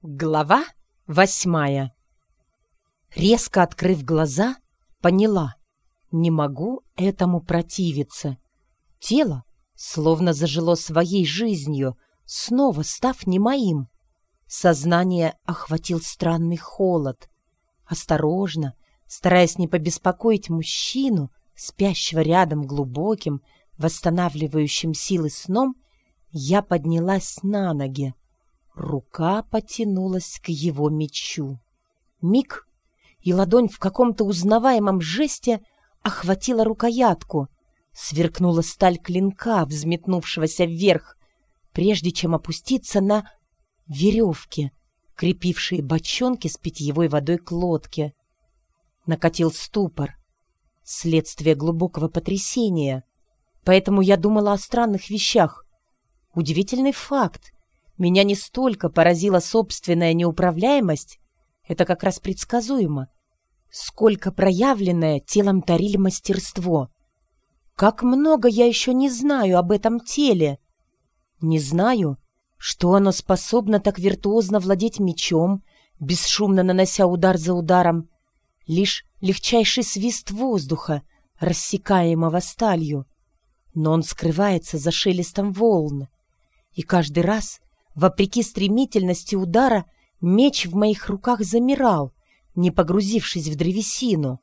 Глава восьмая Резко открыв глаза, поняла. Не могу этому противиться. Тело словно зажило своей жизнью, снова став не моим. Сознание охватил странный холод. Осторожно, стараясь не побеспокоить мужчину, спящего рядом глубоким, восстанавливающим силы сном, я поднялась на ноги. Рука потянулась к его мечу. Миг, и ладонь в каком-то узнаваемом жесте охватила рукоятку. Сверкнула сталь клинка, взметнувшегося вверх, прежде чем опуститься на веревки, крепившие бочонки с питьевой водой к лодке. Накатил ступор, следствие глубокого потрясения. Поэтому я думала о странных вещах. Удивительный факт — меня не столько поразила собственная неуправляемость, это как раз предсказуемо, сколько проявленное телом Тариль мастерство. Как много я еще не знаю об этом теле. Не знаю, что оно способно так виртуозно владеть мечом, бесшумно нанося удар за ударом. Лишь легчайший свист воздуха, рассекаемого сталью. Но он скрывается за шелестом волн. И каждый раз, Вопреки стремительности удара, меч в моих руках замирал, не погрузившись в древесину.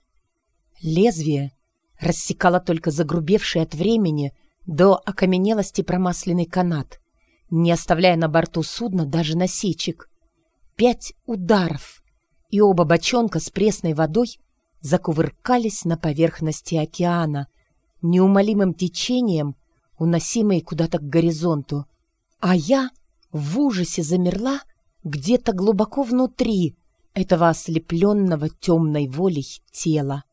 Лезвие рассекало только загрубевший от времени до окаменелости промасленный канат, не оставляя на борту судна даже насечек. Пять ударов, и оба бочонка с пресной водой закувыркались на поверхности океана, неумолимым течением, уносимые куда-то к горизонту. А я в ужасе замерла где-то глубоко внутри этого ослепленного темной волей тела.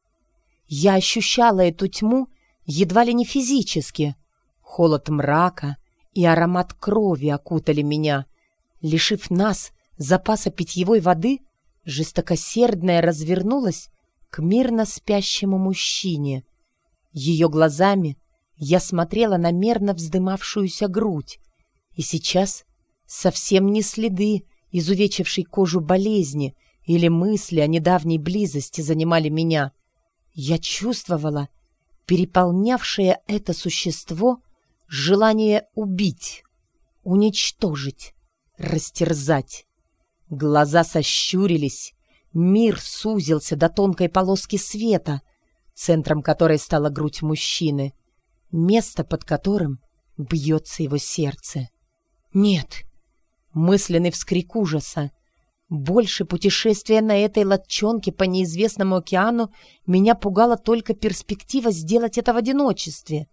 Я ощущала эту тьму едва ли не физически. Холод мрака и аромат крови окутали меня. Лишив нас запаса питьевой воды, жестокосердная развернулась к мирно спящему мужчине. Ее глазами я смотрела на мерно вздымавшуюся грудь, и сейчас Совсем не следы изувечившей кожу болезни или мысли о недавней близости занимали меня. Я чувствовала переполнявшее это существо желание убить, уничтожить, растерзать. Глаза сощурились, мир сузился до тонкой полоски света, центром которой стала грудь мужчины, место, под которым бьется его сердце. Нет, мысленный вскрик ужаса. Больше путешествия на этой лодчонке по неизвестному океану меня пугала только перспектива сделать это в одиночестве,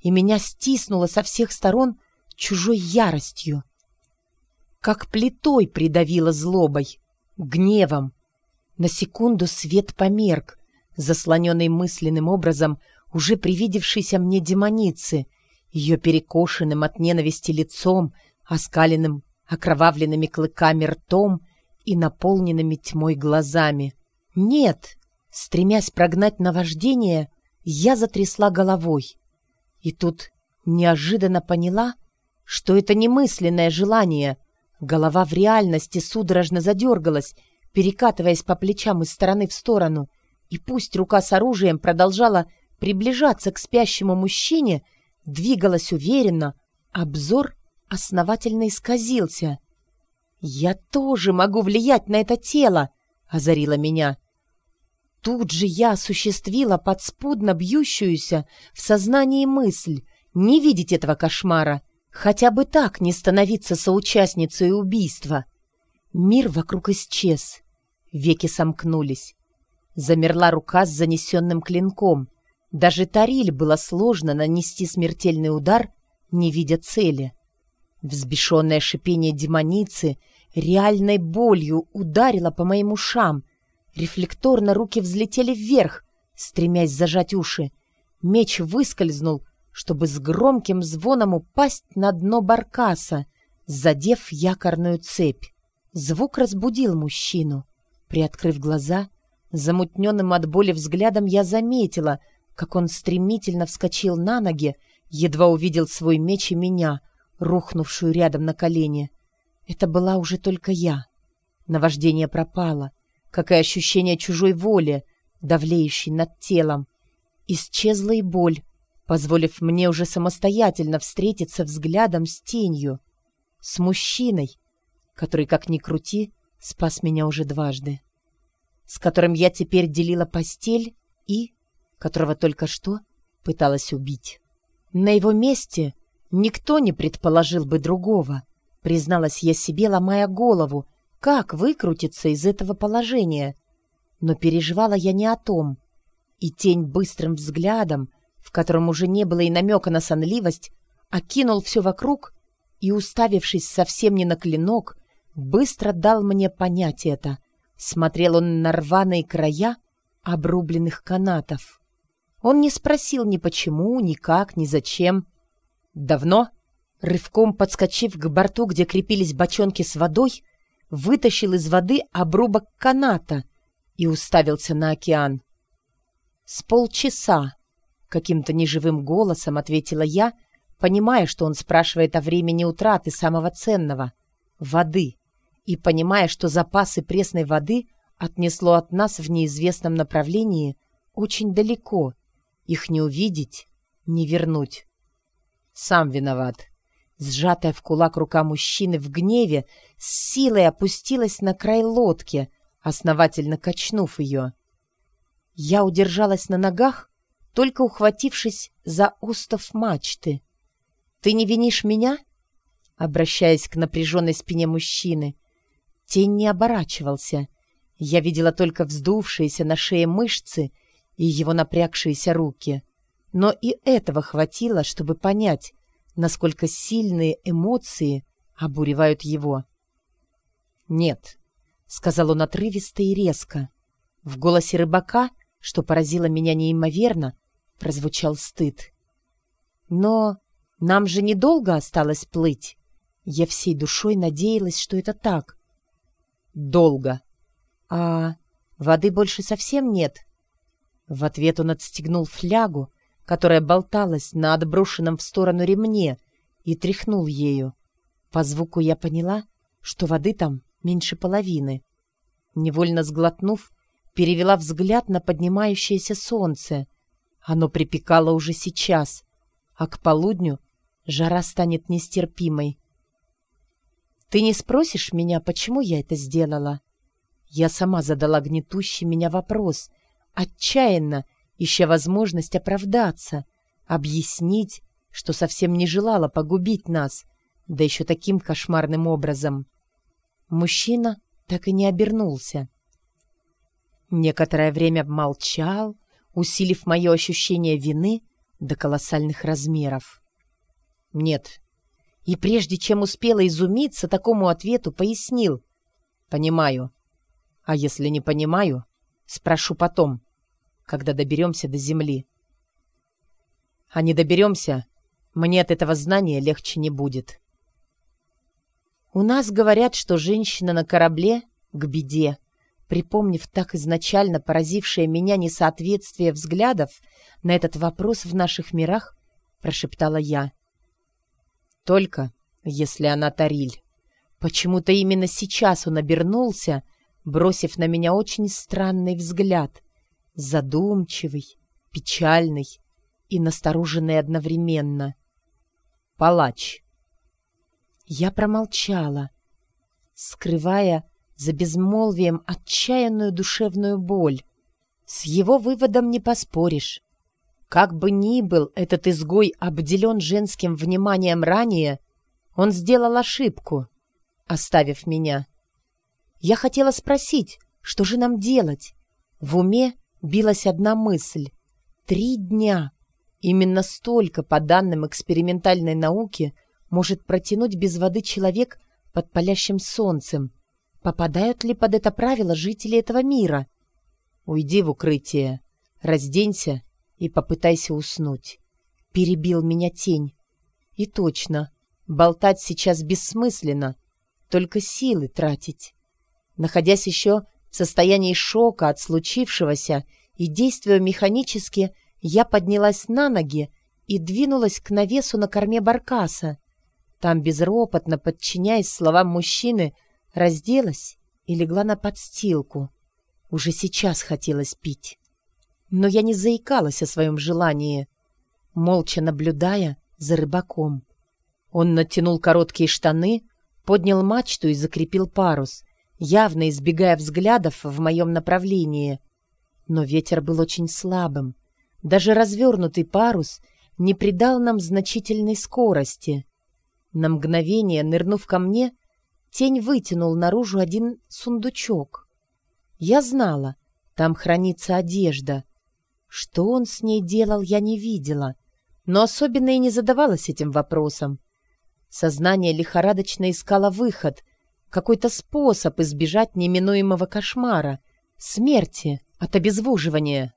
и меня стиснуло со всех сторон чужой яростью. Как плитой придавило злобой, гневом. На секунду свет померк, заслоненный мысленным образом уже привидевшейся мне демоницы, ее перекошенным от ненависти лицом, оскаленным окровавленными клыками ртом и наполненными тьмой глазами. «Нет!» Стремясь прогнать наваждение, я затрясла головой. И тут неожиданно поняла, что это не мысленное желание. Голова в реальности судорожно задергалась, перекатываясь по плечам из стороны в сторону. И пусть рука с оружием продолжала приближаться к спящему мужчине, двигалась уверенно, обзор основательно исказился. «Я тоже могу влиять на это тело!» — озарила меня. Тут же я осуществила подспудно бьющуюся в сознании мысль не видеть этого кошмара, хотя бы так не становиться соучастницей убийства. Мир вокруг исчез, веки сомкнулись. Замерла рука с занесенным клинком. Даже Тариль было сложно нанести смертельный удар, не видя цели. Взбешенное шипение демоницы реальной болью ударило по моим ушам. Рефлекторно руки взлетели вверх, стремясь зажать уши. Меч выскользнул, чтобы с громким звоном упасть на дно баркаса, задев якорную цепь. Звук разбудил мужчину. Приоткрыв глаза, замутненным от боли взглядом я заметила, как он стремительно вскочил на ноги, едва увидел свой меч и меня — рухнувшую рядом на колени. Это была уже только я. Наваждение пропало, как и ощущение чужой воли, давлеющей над телом. Исчезла и боль, позволив мне уже самостоятельно встретиться взглядом с тенью, с мужчиной, который, как ни крути, спас меня уже дважды, с которым я теперь делила постель и которого только что пыталась убить. На его месте никто не предположил бы другого, призналась я себе, ломая голову, как выкрутиться из этого положения. Но переживала я не о том, и тень быстрым взглядом, в котором уже не было и намека на сонливость, окинул все вокруг и, уставившись совсем не на клинок, быстро дал мне понять это. Смотрел он на рваные края обрубленных канатов. Он не спросил ни почему, ни как, ни зачем. Давно, рывком подскочив к борту, где крепились бочонки с водой, вытащил из воды обрубок каната и уставился на океан. «С полчаса», — каким-то неживым голосом ответила я, понимая, что он спрашивает о времени утраты самого ценного — воды, и понимая, что запасы пресной воды отнесло от нас в неизвестном направлении очень далеко — их не увидеть, не вернуть. Сам виноват. Сжатая в кулак рука мужчины в гневе с силой опустилась на край лодки, основательно качнув ее. Я удержалась на ногах, только ухватившись за устав мачты. «Ты не винишь меня?» Обращаясь к напряженной спине мужчины. Тень не оборачивался. Я видела только вздувшиеся на шее мышцы — и его напрягшиеся руки. Но и этого хватило, чтобы понять, насколько сильные эмоции обуревают его. «Нет», — сказал он отрывисто и резко. В голосе рыбака, что поразило меня неимоверно, прозвучал стыд. «Но нам же недолго осталось плыть. Я всей душой надеялась, что это так». «Долго». «А воды больше совсем нет?» В ответ он отстегнул флягу, которая болталась на отброшенном в сторону ремне, и тряхнул ею. По звуку я поняла, что воды там меньше половины. Невольно сглотнув, перевела взгляд на поднимающееся солнце. Оно припекало уже сейчас, а к полудню жара станет нестерпимой. «Ты не спросишь меня, почему я это сделала?» Я сама задала гнетущий меня вопрос, отчаянно, ища возможность оправдаться, объяснить, что совсем не желала погубить нас, да еще таким кошмарным образом. Мужчина так и не обернулся. Некоторое время молчал, усилив мое ощущение вины до колоссальных размеров. «Нет». И прежде чем успела изумиться такому ответу, пояснил. «Понимаю. А если не понимаю, Спрошу потом, когда доберемся до земли. А не доберемся, мне от этого знания легче не будет. У нас говорят, что женщина на корабле к беде. Припомнив так изначально поразившее меня несоответствие взглядов на этот вопрос в наших мирах, прошептала я. Только если она Тариль. Почему-то именно сейчас он обернулся, бросив на меня очень странный взгляд, задумчивый, печальный и настороженный одновременно. Палач. Я промолчала, скрывая за безмолвием отчаянную душевную боль. С его выводом не поспоришь. Как бы ни был этот изгой обделен женским вниманием ранее, он сделал ошибку, оставив меня. Я хотела спросить, что же нам делать? В уме билась одна мысль. Три дня. Именно столько, по данным экспериментальной науки, может протянуть без воды человек под палящим солнцем. Попадают ли под это правило жители этого мира? Уйди в укрытие, разденься и попытайся уснуть. Перебил меня тень. И точно, болтать сейчас бессмысленно, только силы тратить. Находясь еще в состоянии шока от случившегося и действуя механически, я поднялась на ноги и двинулась к навесу на корме баркаса. Там, безропотно подчиняясь словам мужчины, разделась и легла на подстилку. Уже сейчас хотелось пить. Но я не заикалась о своем желании, молча наблюдая за рыбаком. Он натянул короткие штаны, поднял мачту и закрепил парус, явно избегая взглядов в моем направлении. Но ветер был очень слабым. Даже развернутый парус не придал нам значительной скорости. На мгновение, нырнув ко мне, тень вытянул наружу один сундучок. Я знала, там хранится одежда. Что он с ней делал, я не видела, но особенно и не задавалась этим вопросом. Сознание лихорадочно искало выход, какой-то способ избежать неминуемого кошмара, смерти от обезвоживания.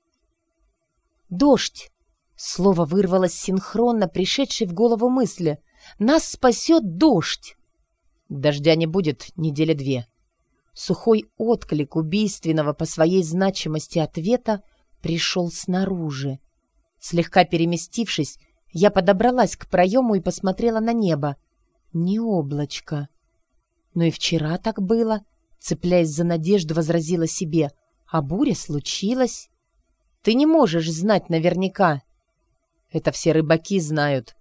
«Дождь!» Слово вырвалось синхронно, пришедшей в голову мысли. «Нас спасет дождь!» Дождя не будет недели две. Сухой отклик убийственного по своей значимости ответа пришел снаружи. Слегка переместившись, я подобралась к проему и посмотрела на небо. Не облачко. Но и вчера так было, цепляясь за надежду, возразила себе. А буря случилась. Ты не можешь знать наверняка. Это все рыбаки знают.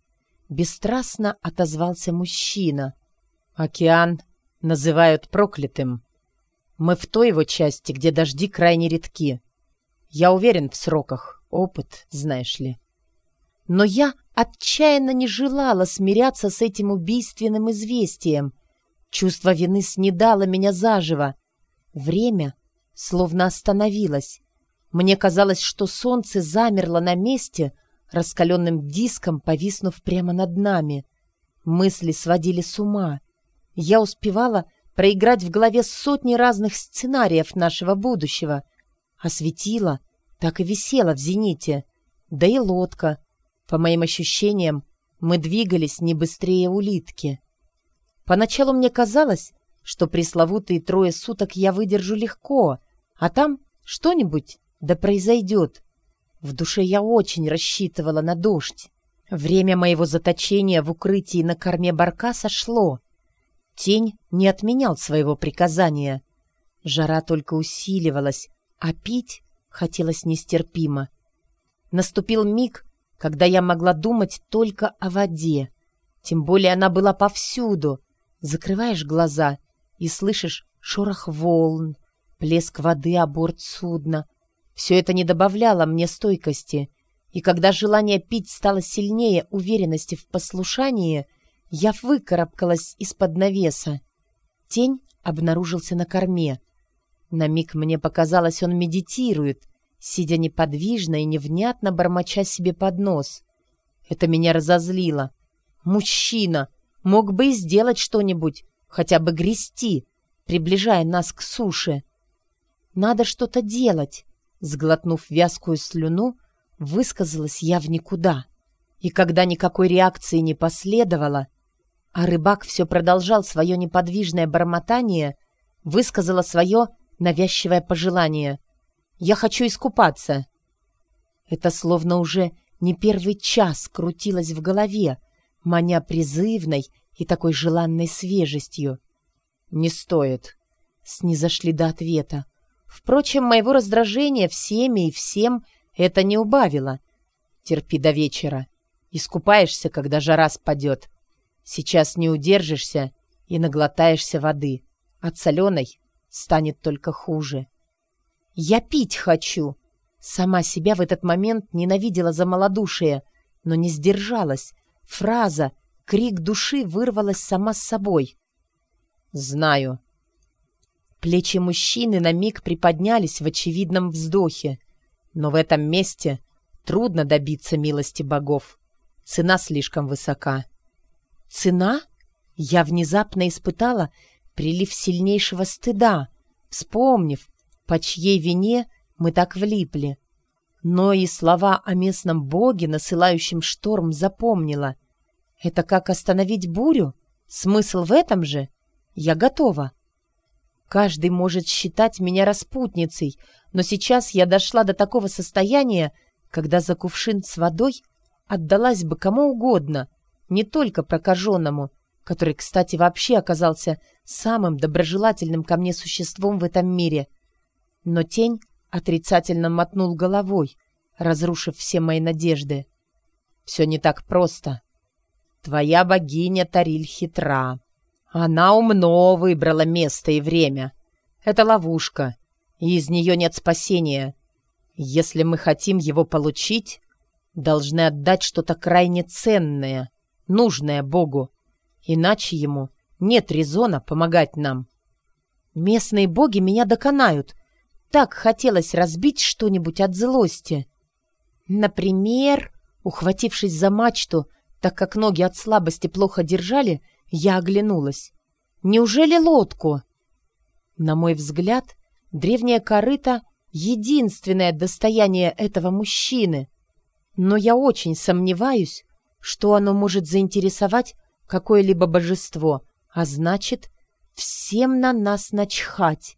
Бесстрастно отозвался мужчина. Океан называют проклятым. Мы в той его части, где дожди крайне редки. Я уверен в сроках. Опыт, знаешь ли. Но я отчаянно не желала смиряться с этим убийственным известием. Чувство вины снедало меня заживо. Время словно остановилось. Мне казалось, что солнце замерло на месте, раскаленным диском повиснув прямо над нами. Мысли сводили с ума. Я успевала проиграть в голове сотни разных сценариев нашего будущего. А светило так и висело в зените. Да и лодка — по моим ощущениям, мы двигались не быстрее улитки. Поначалу мне казалось, что пресловутые трое суток я выдержу легко, а там что-нибудь да произойдет. В душе я очень рассчитывала на дождь. Время моего заточения в укрытии на корме барка сошло. Тень не отменял своего приказания. Жара только усиливалась, а пить хотелось нестерпимо. Наступил миг, когда я могла думать только о воде. Тем более она была повсюду. Закрываешь глаза и слышишь шорох волн, плеск воды о борт судна. Все это не добавляло мне стойкости, и когда желание пить стало сильнее уверенности в послушании, я выкарабкалась из-под навеса. Тень обнаружился на корме. На миг мне показалось, он медитирует, сидя неподвижно и невнятно бормоча себе под нос. Это меня разозлило. Мужчина мог бы и сделать что-нибудь, хотя бы грести, приближая нас к суше. Надо что-то делать, сглотнув вязкую слюну, высказалась я в никуда. И когда никакой реакции не последовало, а рыбак все продолжал свое неподвижное бормотание, высказала свое навязчивое пожелание — я хочу искупаться!» Это словно уже не первый час крутилось в голове, маня призывной и такой желанной свежестью. «Не стоит!» Снизошли до ответа. Впрочем, моего раздражения всеми и всем это не убавило. Терпи до вечера. Искупаешься, когда жара спадет. Сейчас не удержишься и наглотаешься воды. От соленой станет только хуже. «Я пить хочу!» Сама себя в этот момент ненавидела за малодушие, но не сдержалась. Фраза, крик души вырвалась сама с собой. «Знаю». Плечи мужчины на миг приподнялись в очевидном вздохе. Но в этом месте трудно добиться милости богов. Цена слишком высока. «Цена?» Я внезапно испытала прилив сильнейшего стыда, вспомнив, по чьей вине мы так влипли. Но и слова о местном боге, насылающем шторм, запомнила. Это как остановить бурю? Смысл в этом же? Я готова. Каждый может считать меня распутницей, но сейчас я дошла до такого состояния, когда за кувшин с водой отдалась бы кому угодно, не только прокаженному, который, кстати, вообще оказался самым доброжелательным ко мне существом в этом мире. Но тень отрицательно мотнул головой, разрушив все мои надежды. «Все не так просто. Твоя богиня Тариль хитра. Она умно выбрала место и время. Это ловушка, и из нее нет спасения. Если мы хотим его получить, должны отдать что-то крайне ценное, нужное Богу, иначе ему нет резона помогать нам. Местные боги меня доконают. Так хотелось разбить что-нибудь от злости. Например, ухватившись за мачту, так как ноги от слабости плохо держали, я оглянулась. Неужели лодку? На мой взгляд, древняя корыта — единственное достояние этого мужчины. Но я очень сомневаюсь, что оно может заинтересовать какое-либо божество, а значит, всем на нас начхать.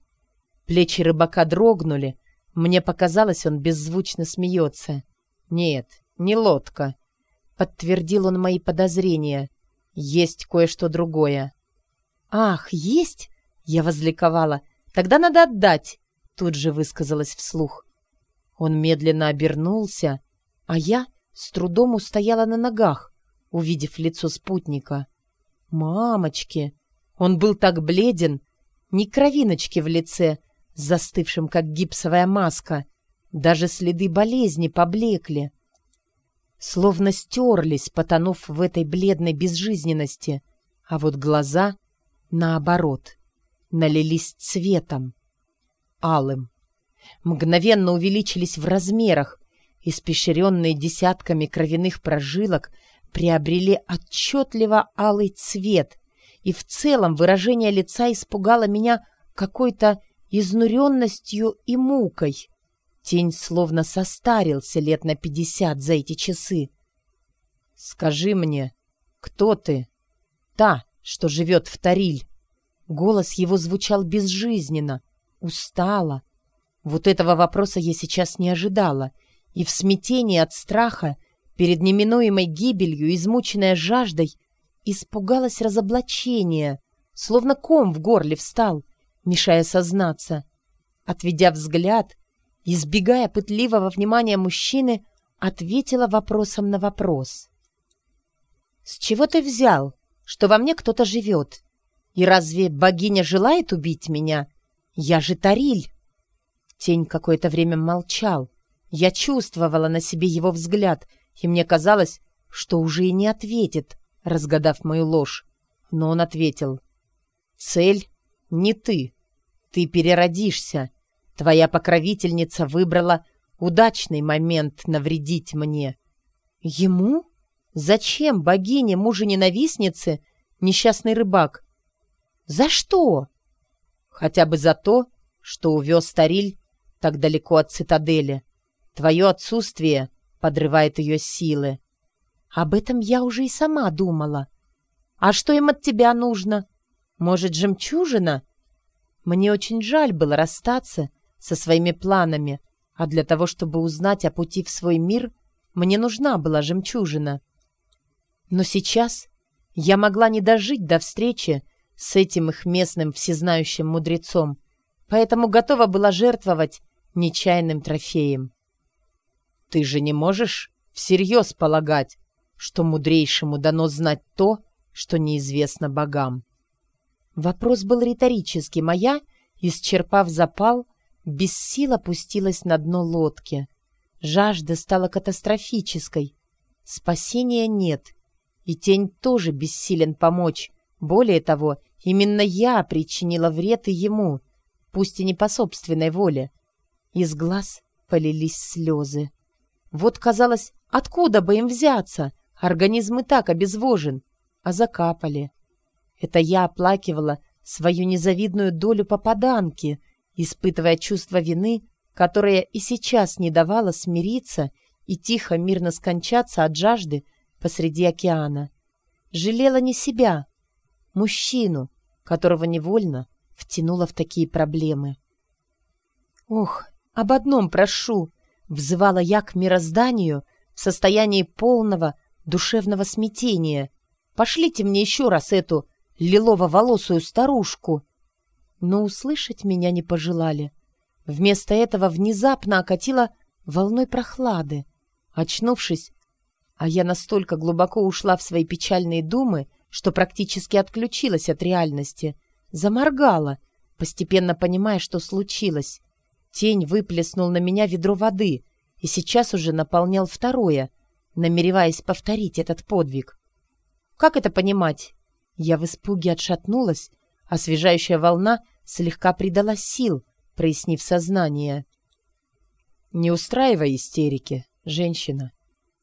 Плечи рыбака дрогнули. Мне показалось, он беззвучно смеется. Нет, не лодка. Подтвердил он мои подозрения. Есть кое-что другое. «Ах, есть?» — я возликовала. «Тогда надо отдать!» — тут же высказалась вслух. Он медленно обернулся, а я с трудом устояла на ногах, увидев лицо спутника. «Мамочки!» Он был так бледен, ни кровиночки в лице, застывшим, как гипсовая маска. Даже следы болезни поблекли. Словно стерлись, потонув в этой бледной безжизненности. А вот глаза наоборот, налились цветом, алым. Мгновенно увеличились в размерах, испещренные десятками кровяных прожилок, приобрели отчетливо алый цвет, и в целом выражение лица испугало меня какой-то изнуренностью и мукой. Тень словно состарился лет на пятьдесят за эти часы. «Скажи мне, кто ты?» «Та, что живет в Тариль. Голос его звучал безжизненно, устало. Вот этого вопроса я сейчас не ожидала, и в смятении от страха перед неминуемой гибелью, измученная жаждой, испугалась разоблачения, словно ком в горле встал, мешая сознаться. Отведя взгляд, избегая пытливого внимания мужчины, ответила вопросом на вопрос. «С чего ты взял?» что во мне кто-то живет. И разве богиня желает убить меня? Я же Тариль. Тень какое-то время молчал. Я чувствовала на себе его взгляд, и мне казалось, что уже и не ответит, разгадав мою ложь. Но он ответил. «Цель не ты. Ты переродишься. Твоя покровительница выбрала удачный момент навредить мне». «Ему?» Зачем богине мужа-ненавистницы несчастный рыбак? За что? Хотя бы за то, что увез Стариль так далеко от цитадели. Твое отсутствие подрывает ее силы. Об этом я уже и сама думала. А что им от тебя нужно? Может, жемчужина? Мне очень жаль было расстаться со своими планами, а для того, чтобы узнать о пути в свой мир, мне нужна была жемчужина. Но сейчас я могла не дожить до встречи с этим их местным всезнающим мудрецом, поэтому готова была жертвовать нечаянным трофеем. Ты же не можешь всерьез полагать, что мудрейшему дано знать то, что неизвестно богам. Вопрос был риторическим, а я, исчерпав запал, без сил опустилась на дно лодки. Жажда стала катастрофической. Спасения нет — и тень тоже бессилен помочь. Более того, именно я причинила вред и ему, пусть и не по собственной воле. Из глаз полились слезы. Вот, казалось, откуда бы им взяться? Организм и так обезвожен. А закапали. Это я оплакивала свою незавидную долю попаданки, испытывая чувство вины, которое и сейчас не давало смириться и тихо мирно скончаться от жажды посреди океана. Жалела не себя, мужчину, которого невольно втянула в такие проблемы. «Ох, об одном прошу!» — взывала я к мирозданию в состоянии полного душевного смятения. «Пошлите мне еще раз эту лилово-волосую старушку. Но услышать меня не пожелали. Вместо этого внезапно окатило волной прохлады. Очнувшись, а я настолько глубоко ушла в свои печальные думы, что практически отключилась от реальности, заморгала, постепенно понимая, что случилось. Тень выплеснул на меня ведро воды и сейчас уже наполнял второе, намереваясь повторить этот подвиг. Как это понимать? Я в испуге отшатнулась, освежающая волна слегка придала сил, прояснив сознание. «Не устраивай истерики, женщина»,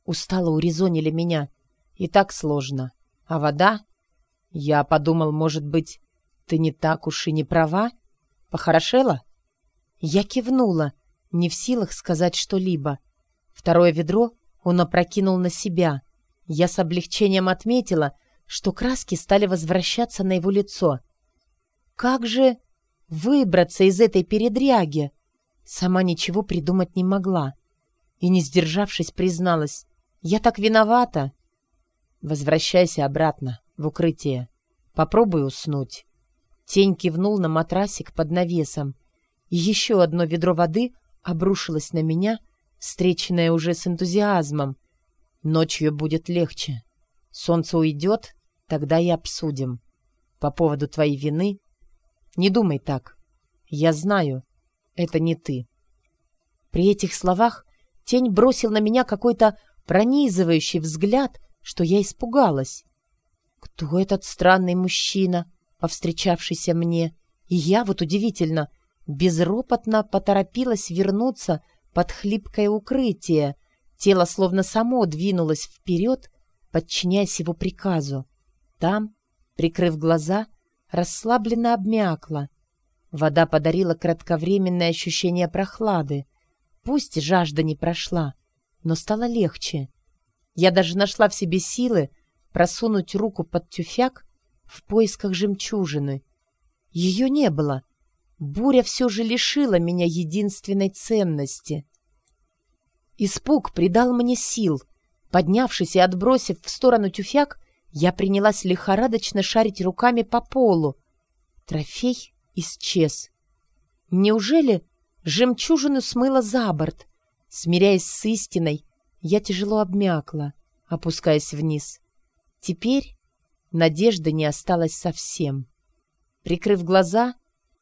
Устало урезонили меня. И так сложно. А вода? Я подумал, может быть, ты не так уж и не права? Похорошела? Я кивнула, не в силах сказать что-либо. Второе ведро он опрокинул на себя. Я с облегчением отметила, что краски стали возвращаться на его лицо. Как же выбраться из этой передряги? Сама ничего придумать не могла. И, не сдержавшись, призналась. Я так виновата. Возвращайся обратно, в укрытие. Попробуй уснуть. Тень кивнул на матрасик под навесом. И еще одно ведро воды обрушилось на меня, встреченное уже с энтузиазмом. Ночью будет легче. Солнце уйдет, тогда и обсудим. По поводу твоей вины... Не думай так. Я знаю, это не ты. При этих словах тень бросил на меня какой-то пронизывающий взгляд, что я испугалась. Кто этот странный мужчина, повстречавшийся мне? И я, вот удивительно, безропотно поторопилась вернуться под хлипкое укрытие. Тело словно само двинулось вперед, подчиняясь его приказу. Там, прикрыв глаза, расслабленно обмякла. Вода подарила кратковременное ощущение прохлады. Пусть жажда не прошла, но стало легче. Я даже нашла в себе силы просунуть руку под тюфяк в поисках жемчужины. Ее не было. Буря все же лишила меня единственной ценности. Испуг придал мне сил. Поднявшись и отбросив в сторону тюфяк, я принялась лихорадочно шарить руками по полу. Трофей исчез. Неужели жемчужину смыло за борт? Смиряясь с истиной, я тяжело обмякла, опускаясь вниз. Теперь надежды не осталось совсем. Прикрыв глаза,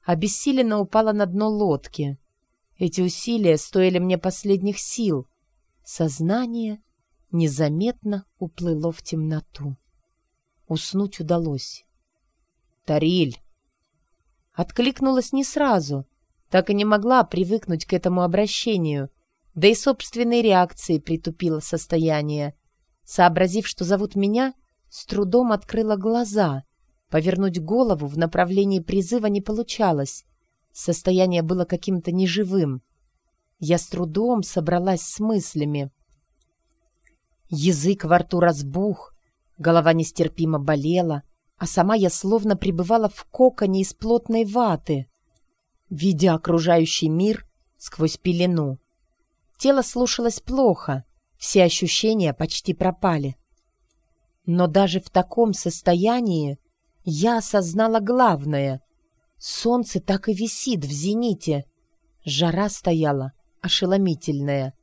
обессиленно упала на дно лодки. Эти усилия стоили мне последних сил. Сознание незаметно уплыло в темноту. Уснуть удалось. «Тариль!» Откликнулась не сразу, так и не могла привыкнуть к этому обращению, да и собственной реакции притупило состояние. Сообразив, что зовут меня, с трудом открыла глаза. Повернуть голову в направлении призыва не получалось. Состояние было каким-то неживым. Я с трудом собралась с мыслями. Язык во рту разбух, голова нестерпимо болела, а сама я словно пребывала в коконе из плотной ваты, видя окружающий мир сквозь пелену. Тело слушалось плохо, все ощущения почти пропали. Но даже в таком состоянии я осознала главное. Солнце так и висит в зените. Жара стояла ошеломительная.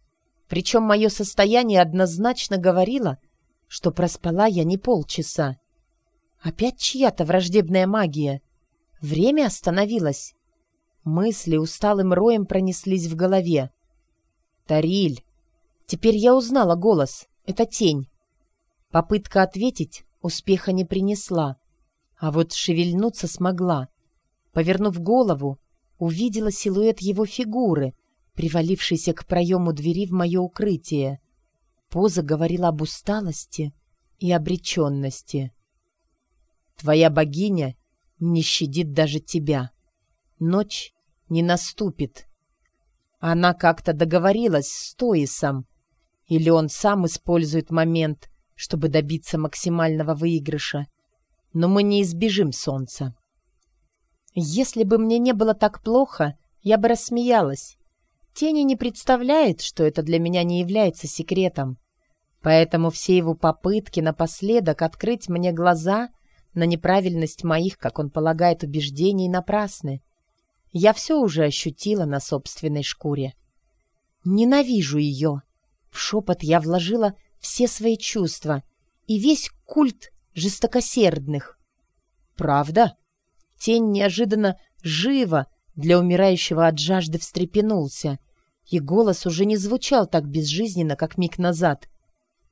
Причем мое состояние однозначно говорило, что проспала я не полчаса. Опять чья-то враждебная магия. Время остановилось. Мысли усталым роем пронеслись в голове. Тариль. Теперь я узнала голос. Это тень. Попытка ответить успеха не принесла. А вот шевельнуться смогла. Повернув голову, увидела силуэт его фигуры, привалившейся к проему двери в мое укрытие. Поза говорила об усталости и обреченности. «Твоя богиня не щадит даже тебя. Ночь не наступит, она как-то договорилась с Тоисом. Или он сам использует момент, чтобы добиться максимального выигрыша. Но мы не избежим солнца. Если бы мне не было так плохо, я бы рассмеялась. Тени не представляет, что это для меня не является секретом. Поэтому все его попытки напоследок открыть мне глаза на неправильность моих, как он полагает, убеждений напрасны. Я все уже ощутила на собственной шкуре. Ненавижу ее. В шепот я вложила все свои чувства и весь культ жестокосердных. Правда? Тень неожиданно живо для умирающего от жажды встрепенулся, и голос уже не звучал так безжизненно, как миг назад.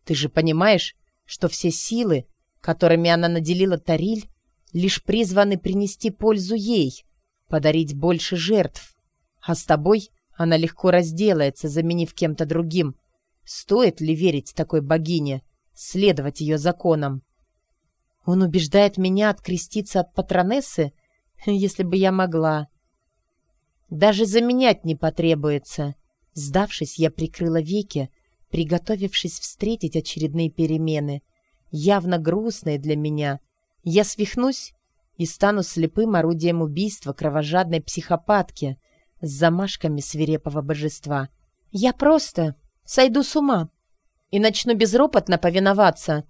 Ты же понимаешь, что все силы, которыми она наделила Тариль, лишь призваны принести пользу ей, подарить больше жертв. А с тобой она легко разделается, заменив кем-то другим. Стоит ли верить такой богине, следовать ее законам? Он убеждает меня откреститься от патронессы, если бы я могла. Даже заменять не потребуется. Сдавшись, я прикрыла веки, приготовившись встретить очередные перемены, явно грустные для меня. Я свихнусь и стану слепым орудием убийства кровожадной психопатки с замашками свирепого божества. Я просто сойду с ума и начну безропотно повиноваться,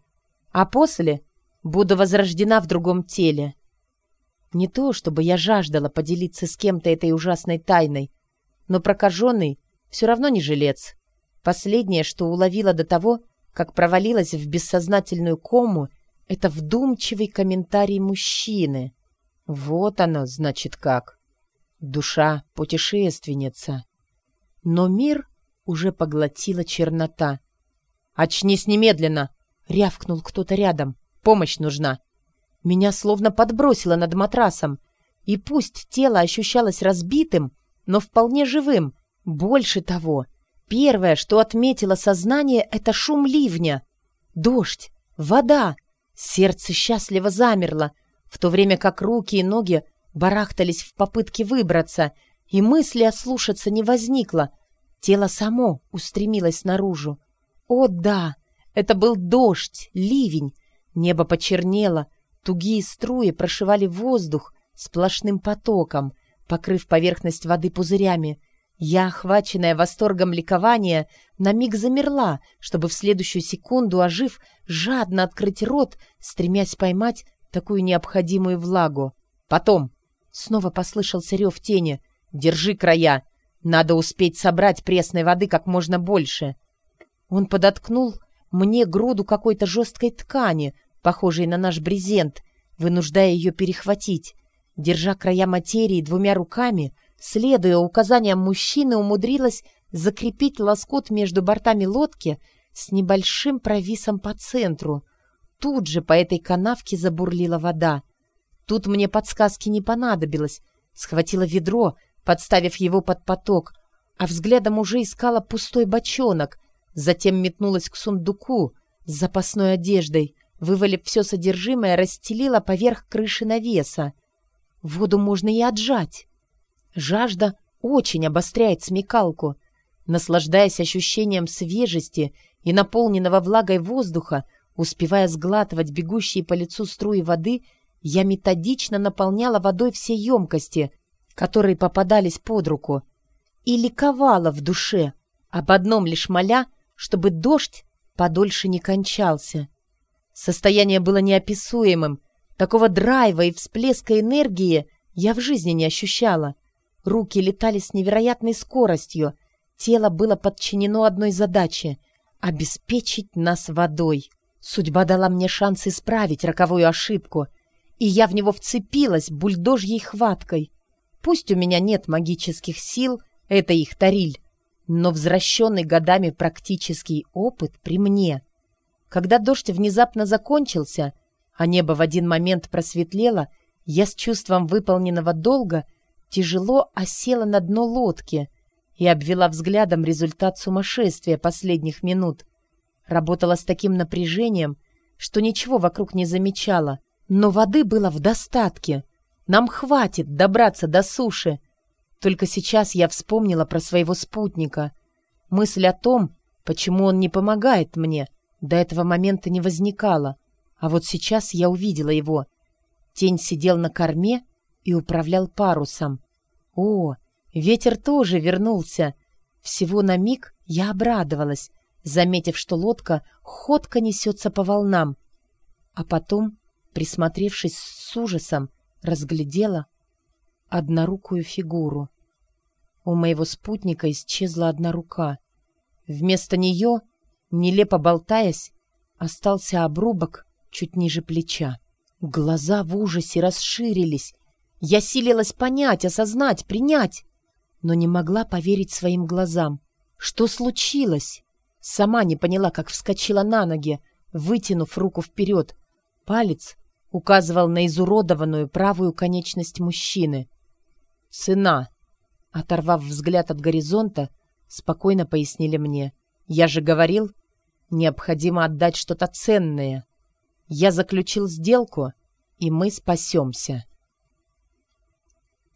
а после буду возрождена в другом теле. Не то, чтобы я жаждала поделиться с кем-то этой ужасной тайной, но прокаженный все равно не жилец. Последнее, что уловила до того, как провалилась в бессознательную кому, это вдумчивый комментарий мужчины. Вот оно, значит, как. Душа путешественница. Но мир уже поглотила чернота. «Очнись немедленно!» — рявкнул кто-то рядом. «Помощь нужна!» Меня словно подбросило над матрасом, и пусть тело ощущалось разбитым, но вполне живым. Больше того, Первое, что отметило сознание, это шум ливня. Дождь, вода. Сердце счастливо замерло, в то время как руки и ноги барахтались в попытке выбраться, и мысли ослушаться не возникло. Тело само устремилось наружу. О да, это был дождь, ливень. Небо почернело, тугие струи прошивали воздух сплошным потоком, покрыв поверхность воды пузырями — я, охваченная восторгом ликования, на миг замерла, чтобы в следующую секунду, ожив, жадно открыть рот, стремясь поймать такую необходимую влагу. Потом снова послышался рев тени. «Держи края! Надо успеть собрать пресной воды как можно больше!» Он подоткнул мне груду какой-то жесткой ткани, похожей на наш брезент, вынуждая ее перехватить. Держа края материи двумя руками, Следуя указаниям мужчины, умудрилась закрепить лоскут между бортами лодки с небольшим провисом по центру. Тут же по этой канавке забурлила вода. Тут мне подсказки не понадобилось. Схватила ведро, подставив его под поток, а взглядом уже искала пустой бочонок. Затем метнулась к сундуку с запасной одеждой, вывалив все содержимое, расстелила поверх крыши навеса. Воду можно и отжать. Жажда очень обостряет смекалку. Наслаждаясь ощущением свежести и наполненного влагой воздуха, успевая сглатывать бегущие по лицу струи воды, я методично наполняла водой все емкости, которые попадались под руку, и ликовала в душе, об одном лишь моля, чтобы дождь подольше не кончался. Состояние было неописуемым, такого драйва и всплеска энергии я в жизни не ощущала. Руки летали с невероятной скоростью. Тело было подчинено одной задаче — обеспечить нас водой. Судьба дала мне шанс исправить роковую ошибку, и я в него вцепилась бульдожьей хваткой. Пусть у меня нет магических сил, это их тариль, но возвращенный годами практический опыт при мне. Когда дождь внезапно закончился, а небо в один момент просветлело, я с чувством выполненного долга — тяжело осела на дно лодки и обвела взглядом результат сумасшествия последних минут. Работала с таким напряжением, что ничего вокруг не замечала, но воды было в достатке. Нам хватит добраться до суши. Только сейчас я вспомнила про своего спутника. Мысль о том, почему он не помогает мне, до этого момента не возникала. А вот сейчас я увидела его. Тень сидел на корме и управлял парусом. О, ветер тоже вернулся. Всего на миг я обрадовалась, заметив, что лодка ходко несется по волнам. А потом присмотревшись с ужасом, разглядела однорукую фигуру. У моего спутника исчезла одна рука. Вместо нее, нелепо болтаясь, остался обрубок чуть ниже плеча. Глаза в ужасе расширились. Я силилась понять, осознать, принять, но не могла поверить своим глазам. Что случилось? Сама не поняла, как вскочила на ноги, вытянув руку вперед. Палец указывал на изуродованную правую конечность мужчины. «Цена!» Оторвав взгляд от горизонта, спокойно пояснили мне. «Я же говорил, необходимо отдать что-то ценное. Я заключил сделку, и мы спасемся».